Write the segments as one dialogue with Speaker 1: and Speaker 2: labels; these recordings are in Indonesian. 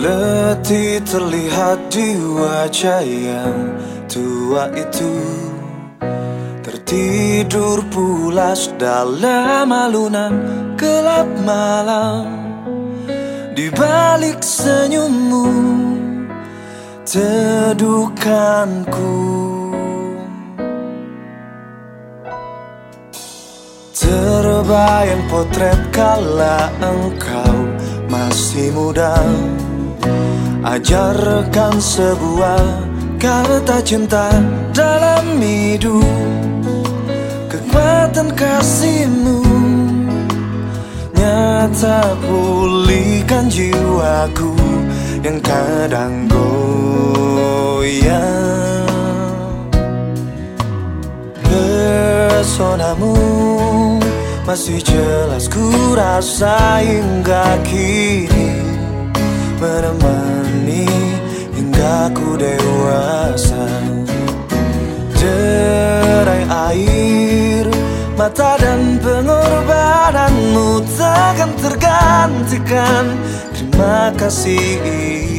Speaker 1: Seperti terlihat di wajah yang tua itu Tertidur pulas dalam alunan gelap malam. Di balik senyummu Teduhkanku. Terbayang potret kala engkau masih muda Ajarkan sebuah kata cinta dalam hidup. Kekuatan kasihmu Nyata pulihkan jiwaku Yang kadang goyang. Pesonamu masih jelas ku rasa hingga kini air. Mata dan pengorbananmu takkan tergantikan. Terima kasih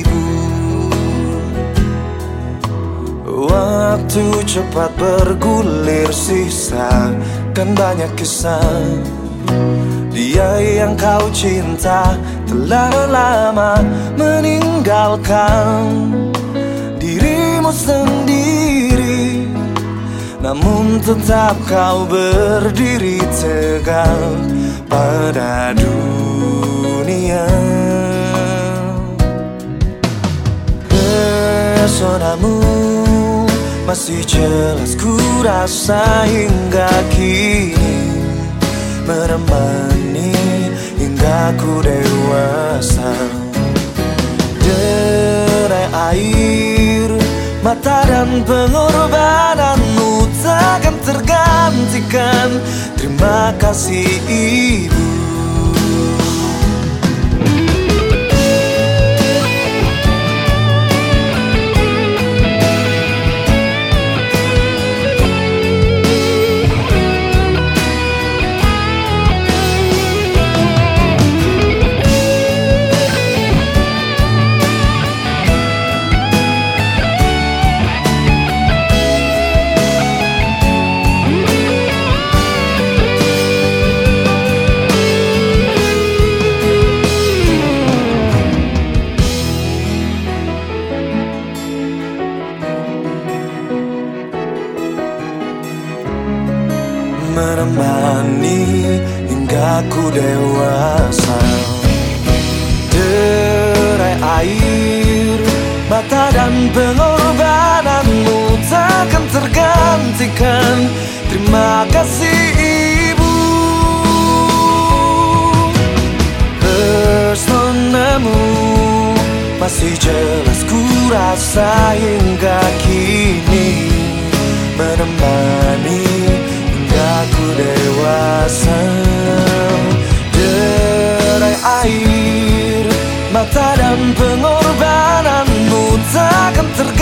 Speaker 1: ibu. Waktu cepat bergulir sisa dan banyak kisah dia yang kau cinta telah lama meninggalkan dirimu sendiri Namun tetap kau berdiri tegak pada dunia. Pesonamu masih jelas ku rasa hingga kini menemani hingga ku dewasa. Derai air mata dan pengorbananmu Terima kasih ibu menemani hingga ku dewasa. Derai air mata dan pengorbananmu takkan tergantikan. Terima kasih ibu. Personamu masih jelas ku rasa hingga Cinta dan pengorbananmu takkan tergantikan